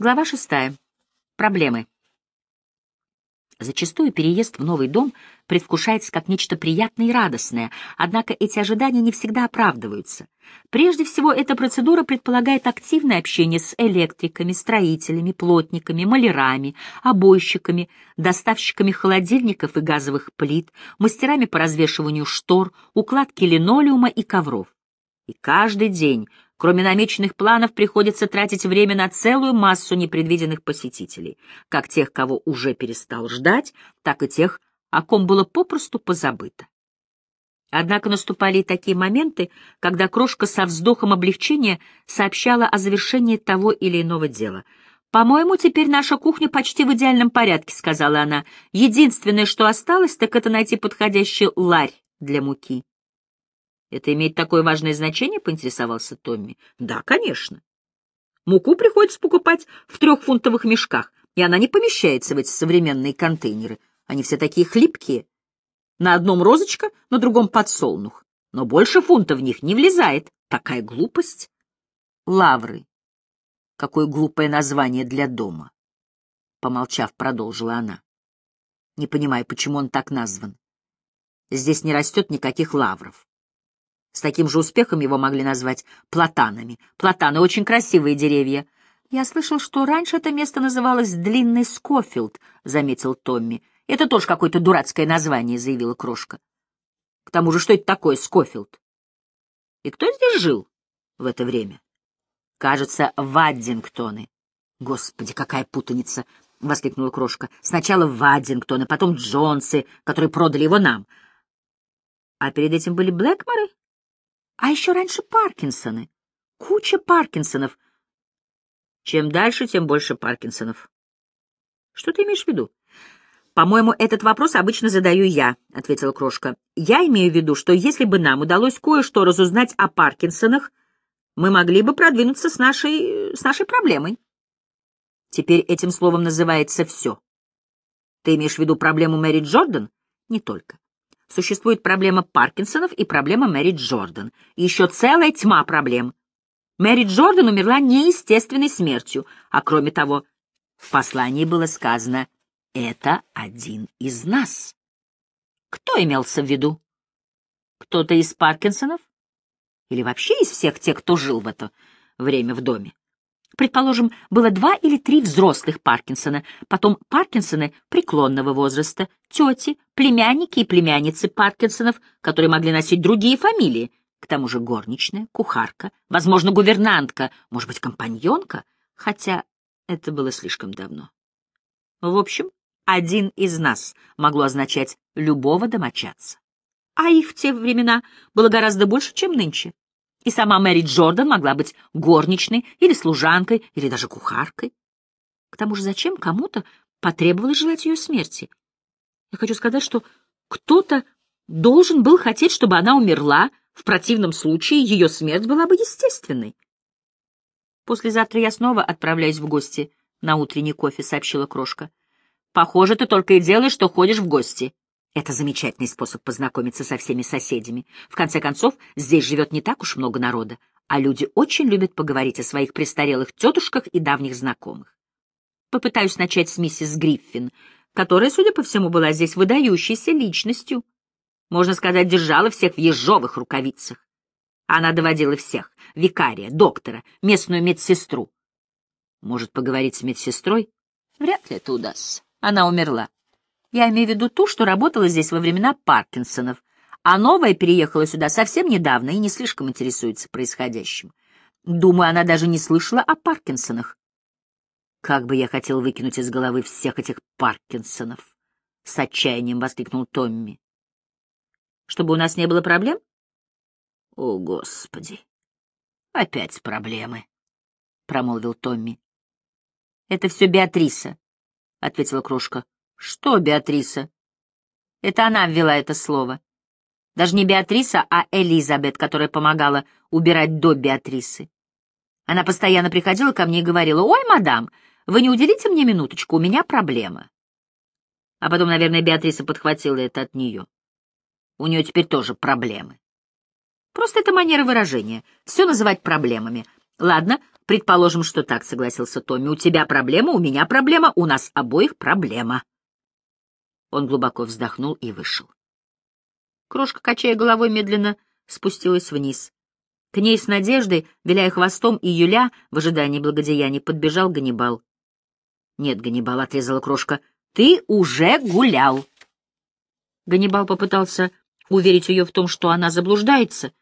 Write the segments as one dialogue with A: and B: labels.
A: Глава шестая. Проблемы. Зачастую переезд в новый дом предвкушается как нечто приятное и радостное, однако эти ожидания не всегда оправдываются. Прежде всего, эта процедура предполагает активное общение с электриками, строителями, плотниками, малярами, обойщиками, доставщиками холодильников и газовых плит, мастерами по развешиванию штор, укладке линолеума и ковров. И каждый день Кроме намеченных планов, приходится тратить время на целую массу непредвиденных посетителей, как тех, кого уже перестал ждать, так и тех, о ком было попросту позабыто. Однако наступали и такие моменты, когда крошка со вздохом облегчения сообщала о завершении того или иного дела. «По-моему, теперь наша кухня почти в идеальном порядке», — сказала она. «Единственное, что осталось, так это найти подходящий ларь для муки». Это имеет такое важное значение, поинтересовался Томми. Да, конечно. Муку приходится покупать в трехфунтовых мешках, и она не помещается в эти современные контейнеры. Они все такие хлипкие. На одном розочка, на другом подсолнух. Но больше фунта в них не влезает. Такая глупость. Лавры. Какое глупое название для дома. Помолчав, продолжила она. Не понимаю, почему он так назван. Здесь не растет никаких лавров. С таким же успехом его могли назвать платанами. Платаны — очень красивые деревья. «Я слышал, что раньше это место называлось Длинный Скофилд», — заметил Томми. «Это тоже какое-то дурацкое название», — заявила Крошка. «К тому же, что это такое Скофилд?» «И кто здесь жил в это время?» «Кажется, Ваддингтоны». «Господи, какая путаница!» — воскликнула Крошка. «Сначала Ваддингтоны, потом Джонсы, которые продали его нам. А перед этим были Блэкморы а еще раньше Паркинсоны. Куча Паркинсонов. Чем дальше, тем больше Паркинсонов. Что ты имеешь в виду? По-моему, этот вопрос обычно задаю я, ответила Крошка. Я имею в виду, что если бы нам удалось кое-что разузнать о Паркинсонах, мы могли бы продвинуться с нашей... с нашей проблемой. Теперь этим словом называется все. Ты имеешь в виду проблему Мэри Джордан? Не только. Существует проблема Паркинсонов и проблема Мэри Джордан. И еще целая тьма проблем. Мэри Джордан умерла неестественной смертью, а кроме того, в послании было сказано «это один из нас». Кто имелся в виду? Кто-то из Паркинсонов? Или вообще из всех тех, кто жил в это время в доме? Предположим, было два или три взрослых Паркинсона, потом Паркинсоны преклонного возраста, тети, племянники и племянницы Паркинсонов, которые могли носить другие фамилии, к тому же горничная, кухарка, возможно, гувернантка, может быть, компаньонка, хотя это было слишком давно. В общем, один из нас могло означать любого домочадца. А их в те времена было гораздо больше, чем нынче. И сама Мэри Джордан могла быть горничной или служанкой, или даже кухаркой. К тому же зачем кому-то потребовалось желать ее смерти? Я хочу сказать, что кто-то должен был хотеть, чтобы она умерла, в противном случае ее смерть была бы естественной. «Послезавтра я снова отправляюсь в гости на утренний кофе», — сообщила Крошка. «Похоже, ты только и делаешь, что ходишь в гости». Это замечательный способ познакомиться со всеми соседями. В конце концов, здесь живет не так уж много народа, а люди очень любят поговорить о своих престарелых тетушках и давних знакомых. Попытаюсь начать с миссис Гриффин, которая, судя по всему, была здесь выдающейся личностью. Можно сказать, держала всех в ежовых рукавицах. Она доводила всех — викария, доктора, местную медсестру. Может, поговорить с медсестрой? Вряд ли это удастся. Она умерла. Я имею в виду ту, что работала здесь во времена Паркинсонов, а новая переехала сюда совсем недавно и не слишком интересуется происходящим. Думаю, она даже не слышала о Паркинсонах. Как бы я хотел выкинуть из головы всех этих Паркинсонов! С отчаянием воскликнул Томми. Чтобы у нас не было проблем? О, Господи! Опять проблемы, промолвил Томми. Это все Беатриса, ответила Крошка. Что, Беатриса? Это она ввела это слово. Даже не Беатриса, а Элизабет, которая помогала убирать до Беатрисы. Она постоянно приходила ко мне и говорила, «Ой, мадам, вы не уделите мне минуточку, у меня проблема». А потом, наверное, Беатриса подхватила это от нее. У нее теперь тоже проблемы. Просто это манера выражения. Все называть проблемами. Ладно, Предположим, что так, согласился Томми. У тебя проблема, у меня проблема, у нас обоих проблема. Он глубоко вздохнул и вышел. Крошка, качая головой, медленно спустилась вниз. К ней с надеждой, виляя хвостом и юля в ожидании благодеяния, подбежал Ганнибал. — Нет, Ганнибал, — отрезала крошка, — ты уже гулял. Ганнибал попытался уверить ее в том, что она заблуждается,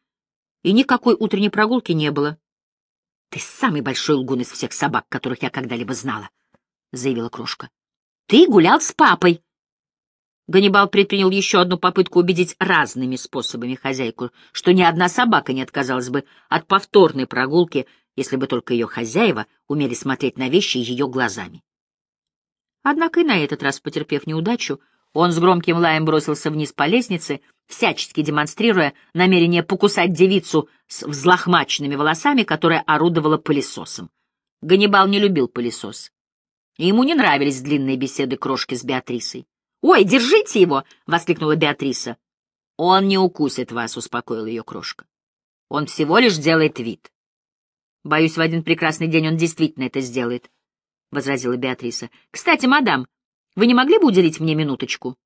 A: и никакой утренней прогулки не было. — Ты самый большой лгун из всех собак, которых я когда-либо знала, — заявила крошка. — Ты гулял с папой. Ганнибал предпринял еще одну попытку убедить разными способами хозяйку, что ни одна собака не отказалась бы от повторной прогулки, если бы только ее хозяева умели смотреть на вещи ее глазами. Однако и на этот раз, потерпев неудачу, он с громким лаем бросился вниз по лестнице, всячески демонстрируя намерение покусать девицу с взлохмаченными волосами, которая орудовала пылесосом. Ганнибал не любил пылесос. Ему не нравились длинные беседы крошки с Беатрисой. «Ой, держите его!» — воскликнула Беатриса. «Он не укусит вас», — успокоила ее крошка. «Он всего лишь делает вид». «Боюсь, в один прекрасный день он действительно это сделает», — возразила Беатриса. «Кстати, мадам, вы не могли бы уделить мне минуточку?»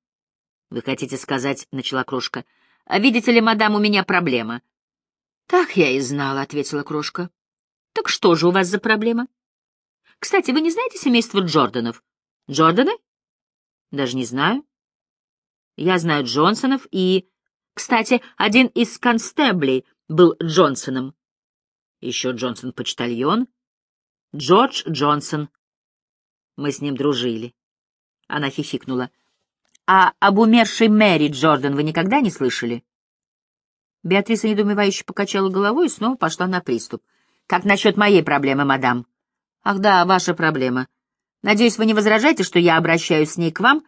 A: «Вы хотите сказать», — начала крошка. «А видите ли, мадам, у меня проблема». «Так я и знала», — ответила крошка. «Так что же у вас за проблема?» «Кстати, вы не знаете семейство Джорданов?» «Джорданы?» Даже не знаю. Я знаю Джонсонов и... Кстати, один из констеблей был Джонсоном. Еще Джонсон-почтальон. Джордж Джонсон. Мы с ним дружили. Она хихикнула. А об умершей Мэри Джордан вы никогда не слышали? Беатриса недоумевающе покачала головой и снова пошла на приступ. «Как насчет моей проблемы, мадам?» «Ах да, ваша проблема. Надеюсь, вы не возражаете, что я обращаюсь с ней к вам,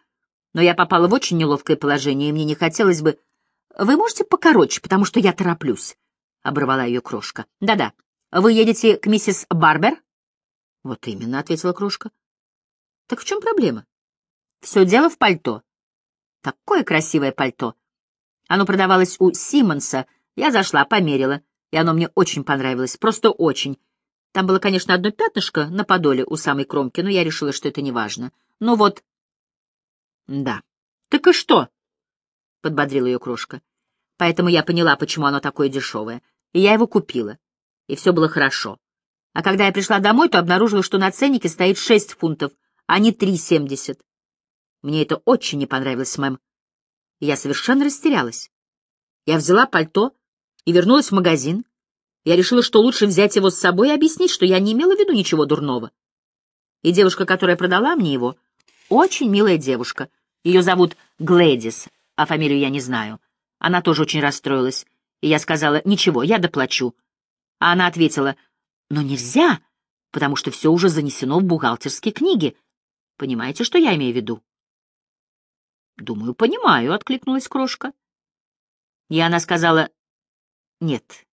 A: но я попала в очень неловкое положение, и мне не хотелось бы... Вы можете покороче, потому что я тороплюсь, — оборвала ее крошка. Да — Вы едете к миссис Барбер? — Вот именно, — ответила крошка. — Так в чем проблема? — Все дело в пальто. Такое красивое пальто. Оно продавалось у Симмонса. Я зашла, померила, и оно мне очень понравилось, просто очень. Там было, конечно, одно пятнышко на подоле у самой кромки, но я решила, что это не важно. Ну вот. Да. Так и что? Подбодрила ее крошка. Поэтому я поняла, почему оно такое дешевое. И я его купила. И все было хорошо. А когда я пришла домой, то обнаружила, что на ценнике стоит шесть фунтов, а не три семьдесят. Мне это очень не понравилось, мэм. Я совершенно растерялась. Я взяла пальто и вернулась в магазин, я решила, что лучше взять его с собой и объяснить, что я не имела в виду ничего дурного. И девушка, которая продала мне его, очень милая девушка. Ее зовут Глэдис, а фамилию я не знаю. Она тоже очень расстроилась. И я сказала, ничего, я доплачу. А она ответила, но нельзя, потому что все уже занесено в бухгалтерские книги. Понимаете, что я имею в виду? Думаю, понимаю, — откликнулась крошка. И она сказала, нет,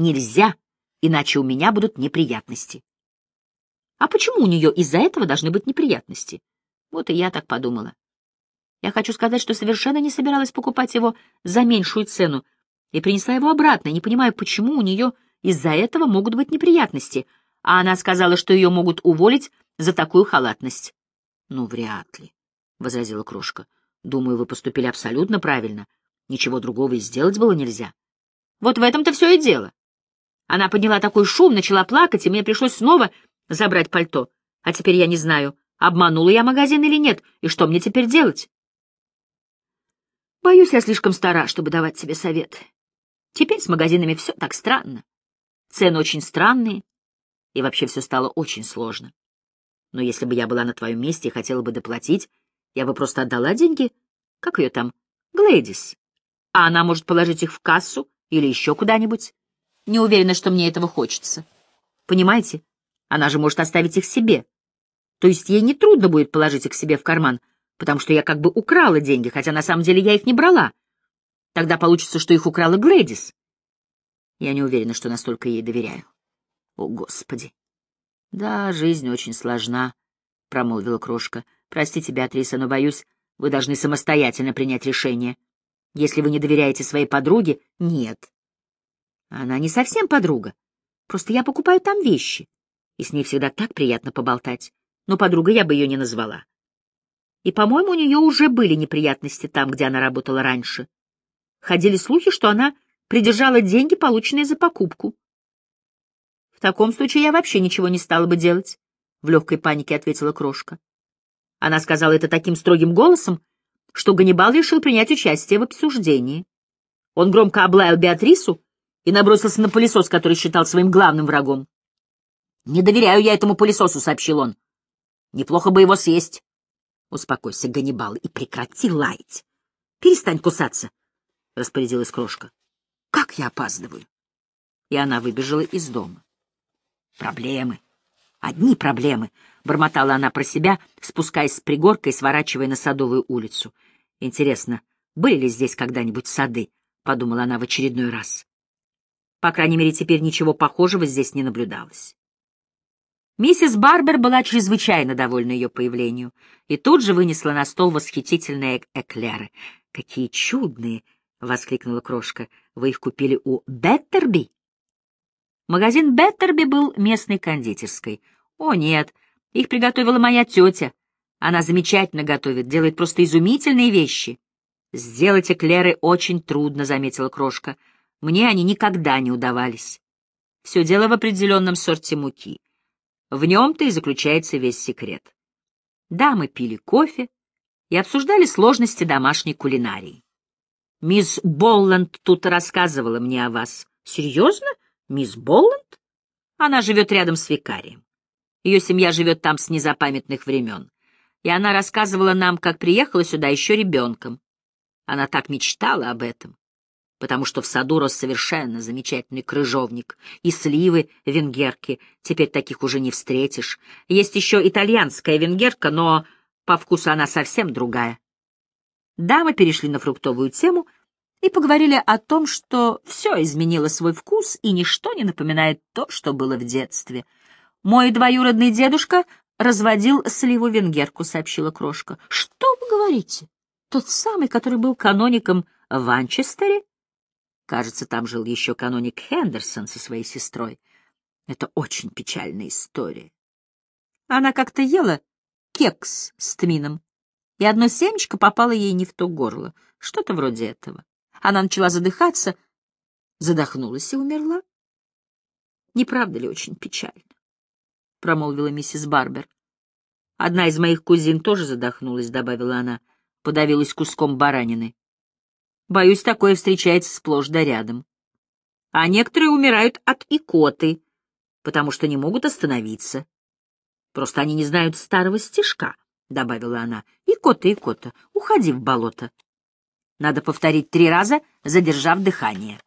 A: Нельзя, иначе у меня будут неприятности. А почему у нее из-за этого должны быть неприятности? Вот и я так подумала. Я хочу сказать, что совершенно не собиралась покупать его за меньшую цену и принесла его обратно, не понимаю, почему у нее из-за этого могут быть неприятности, а она сказала, что ее могут уволить за такую халатность. — Ну, вряд ли, — возразила Крошка. — Думаю, вы поступили абсолютно правильно. Ничего другого и сделать было нельзя. Вот в этом-то все и дело. Она подняла такой шум, начала плакать, и мне пришлось снова забрать пальто. А теперь я не знаю, обманула я магазин или нет, и что мне теперь делать? Боюсь, я слишком стара, чтобы давать себе совет. Теперь с магазинами все так странно. Цены очень странные, и вообще все стало очень сложно. Но если бы я была на твоем месте и хотела бы доплатить, я бы просто отдала деньги, как ее там, Глэдис. А она может положить их в кассу или еще куда-нибудь. Не уверена, что мне этого хочется. Понимаете? Она же может оставить их себе. То есть ей не трудно будет положить их себе в карман, потому что я как бы украла деньги, хотя на самом деле я их не брала. Тогда получится, что их украла Глэдис. Я не уверена, что настолько ей доверяю. О, Господи! Да, жизнь очень сложна, — промолвила крошка. Простите, Беатриса, но, боюсь, вы должны самостоятельно принять решение. Если вы не доверяете своей подруге, нет, она не совсем подруга. Просто я покупаю там вещи. И с ней всегда так приятно поболтать. Но подругой я бы ее не назвала. И, по-моему, у нее уже были неприятности там, где она работала раньше. Ходили слухи, что она придержала деньги, полученные за покупку. В таком случае я вообще ничего не стала бы делать, — в легкой панике ответила Крошка. Она сказала это таким строгим голосом, что Ганнибал решил принять участие в обсуждении. Он громко облаял Беатрису и набросился на пылесос, который считал своим главным врагом. «Не доверяю я этому пылесосу», — сообщил он. «Неплохо бы его съесть». «Успокойся, Ганнибал, и прекрати лаять. Перестань кусаться», — распорядилась Крошка. «Как я опаздываю?» И она выбежала из дома. Проблемы. Одни проблемы, — бормотала она про себя, спускаясь с пригорка и сворачивая на Садовую улицу. Интересно, были ли здесь когда-нибудь сады? — подумала она в очередной раз. По крайней мере, теперь ничего похожего здесь не наблюдалось. Миссис Барбер была чрезвычайно довольна ее появлению и тут же вынесла на стол восхитительные эклеры. «Какие чудные!» — воскликнула крошка. «Вы их купили у Беттерби?» Магазин Беттерби был местной кондитерской. О, нет, их приготовила моя тетя. Она замечательно готовит, делает просто изумительные вещи. Сделать эклеры очень трудно, заметила крошка. Мне они никогда не удавались. Все дело в определенном сорте муки. В нем-то и заключается весь секрет. Да, мы пили кофе и обсуждали сложности домашней кулинарии. Мисс Болланд тут рассказывала мне о вас. Серьезно? Мисс Болланд? Она живет рядом с викарием. Ее семья живет там с незапамятных времен. И она рассказывала нам, как приехала сюда еще ребенком. Она так мечтала об этом, потому что в саду рос совершенно замечательный крыжовник. И сливы венгерки, теперь таких уже не встретишь. Есть еще итальянская венгерка, но по вкусу она совсем другая. Дамы перешли на фруктовую тему — и поговорили о том, что все изменило свой вкус и ничто не напоминает то, что было в детстве. «Мой двоюродный дедушка разводил сливу-венгерку», — сообщила Крошка. «Что вы говорите? Тот самый, который был каноником в Анчестере?» Кажется, там жил еще каноник Хендерсон со своей сестрой. Это очень печальная история. Она как-то ела кекс с тмином, и одно семечко попало ей не в то горло, что-то вроде этого. Она начала задыхаться, задохнулась и умерла. Не правда ли очень печально? — промолвила миссис Барбер. Одна из моих кузин тоже задохнулась, — добавила она, подавилась куском баранины. Боюсь, такое встречается сплошь да рядом. А некоторые умирают от икоты, потому что не могут остановиться. Просто они не знают старого стишка, — добавила она. Икота, икота, уходи в болото. Надо повторить три раза, задержав дыхание.